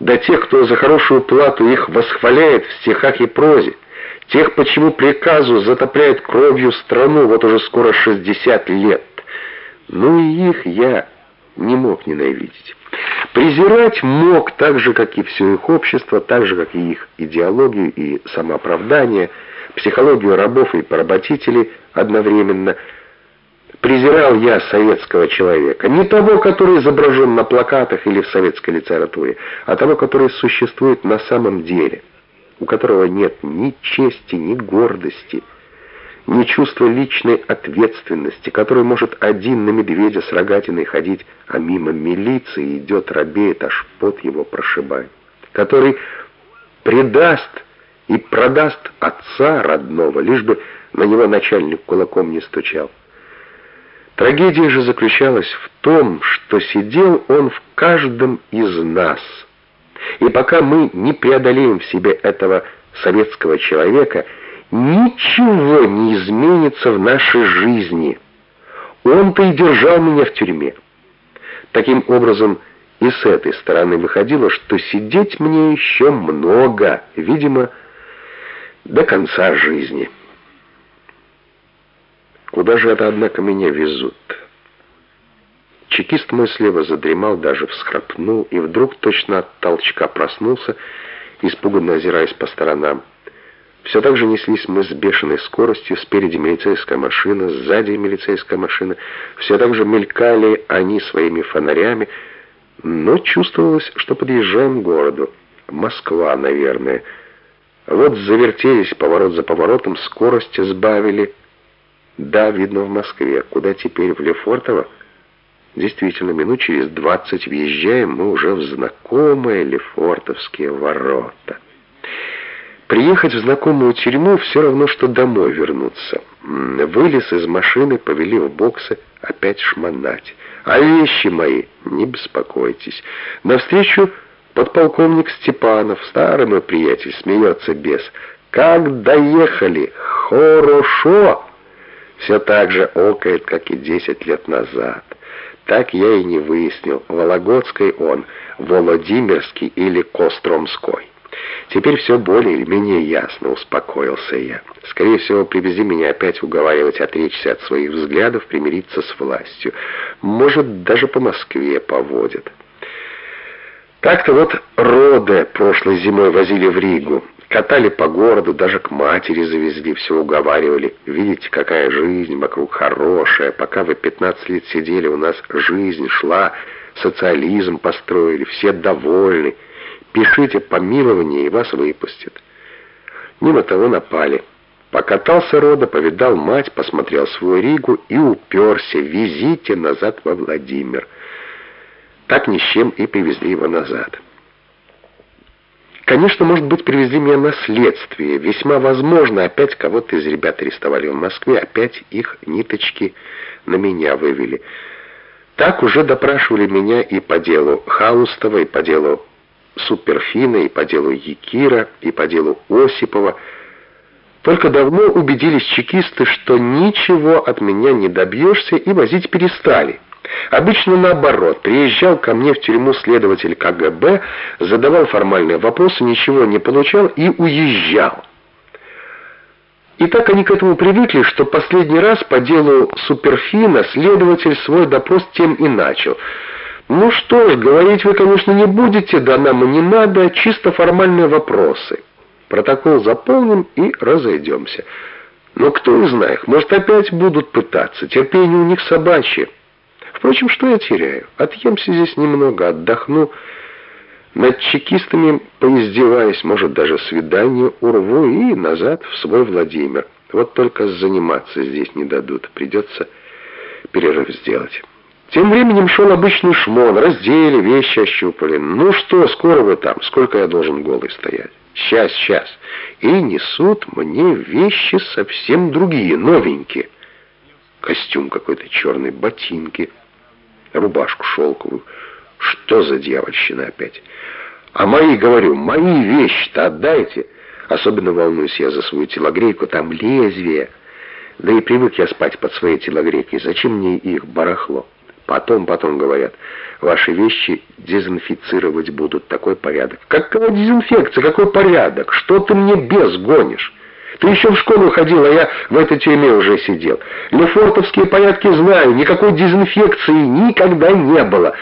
до тех, кто за хорошую плату их восхваляет в стихах и прозе, тех, почему приказу затопляет кровью страну вот уже скоро 60 лет. Ну и их я не мог ненавидеть. Презирать мог так же, как и все их общество, так же, как и их идеологию и самооправдание, психологию рабов и поработителей одновременно. Презирал я советского человека, не того, который изображен на плакатах или в советской литературе, а того, который существует на самом деле, у которого нет ни чести, ни гордости, ни чувства личной ответственности, который может один на медведя с рогатиной ходить, а мимо милиции идет, робеет, аж пот его прошибает, который предаст и продаст отца родного, лишь бы на него начальник кулаком не стучал. Трагедия же заключалась в том, что сидел он в каждом из нас. И пока мы не преодолеем в себе этого советского человека, ничего не изменится в нашей жизни. Он-то и держал меня в тюрьме. Таким образом, и с этой стороны выходило, что сидеть мне еще много, видимо, до конца жизни. Куда же это, однако, меня везут? Чекист мой слева задремал, даже всхрапнул, и вдруг точно от толчка проснулся, испуганно озираясь по сторонам. Все так же неслись мы с бешеной скоростью, спереди милицейская машина, сзади милицейская машина. Все так же мелькали они своими фонарями, но чувствовалось, что подъезжаем к городу. Москва, наверное. Вот завертелись поворот за поворотом, скорость сбавили. Да, видно, в Москве. Куда теперь, в Лефортово? Действительно, минут через двадцать въезжаем мы уже в знакомые Лефортовские ворота. Приехать в знакомую тюрьму все равно, что домой вернуться. Вылез из машины, повели в боксы, опять шмонать. А вещи мои, не беспокойтесь. Навстречу подполковник Степанов, старый мой приятель, смеется без. Как доехали? Хорошо! Все так же окает, как и десять лет назад. Так я и не выяснил, Вологодской он, Володимирский или Костромской. Теперь все более или менее ясно, успокоился я. Скорее всего, привези меня опять уговаривать отречься от своих взглядов, примириться с властью. Может, даже по Москве поводят. Так-то вот роды прошлой зимой возили в Ригу. Катали по городу, даже к матери завезли, все уговаривали. Видите, какая жизнь вокруг хорошая. Пока вы 15 лет сидели, у нас жизнь шла, социализм построили, все довольны. Пишите помилование, и вас выпустят. Мимо того напали. Покатался Рода, повидал мать, посмотрел свою Ригу и уперся. Везите назад во Владимир. Так ни с чем и привезли его назад. Конечно, может быть, привезли меня на следствие. Весьма возможно, опять кого-то из ребят арестовали в Москве, опять их ниточки на меня вывели. Так уже допрашивали меня и по делу Хаустова, и по делу Суперфина, и по делу Якира, и по делу Осипова. Только давно убедились чекисты, что ничего от меня не добьешься, и возить перестали. Обычно наоборот, приезжал ко мне в тюрьму следователь КГБ, задавал формальные вопросы, ничего не получал и уезжал. И так они к этому привыкли, что последний раз по делу Суперфина следователь свой допрос тем и начал – «Ну что ж, говорить вы, конечно, не будете, да нам и не надо, чисто формальные вопросы. Протокол заполним и разойдемся. Но кто из знает, может опять будут пытаться, терпение у них собачье. Впрочем, что я теряю? Отъемся здесь немного, отдохну, над чекистами поиздеваюсь, может, даже свидание урву и назад в свой Владимир. Вот только заниматься здесь не дадут, придется перерыв сделать». Тем временем шел обычный шмон, раздели, вещи ощупали. «Ну что, скоро вы там? Сколько я должен голый стоять?» «Сейчас, сейчас». И несут мне вещи совсем другие, новенькие. Костюм какой-то черный, ботинки, рубашку шелковую. Что за дьявольщина опять? А мои, говорю, мои вещи-то отдайте. Особенно волнуюсь я за свою телогрейку, там лезвие. Да и привык я спать под своей телогрейкой. Зачем мне их барахло? Потом, потом, говорят, ваши вещи дезинфицировать будут. Такой порядок. Какая дезинфекция, какой порядок? Что ты мне без гонишь? Ты еще в школу ходил, а я в этой тюрьме уже сидел. Лефортовские порядки знаю, никакой дезинфекции никогда не было.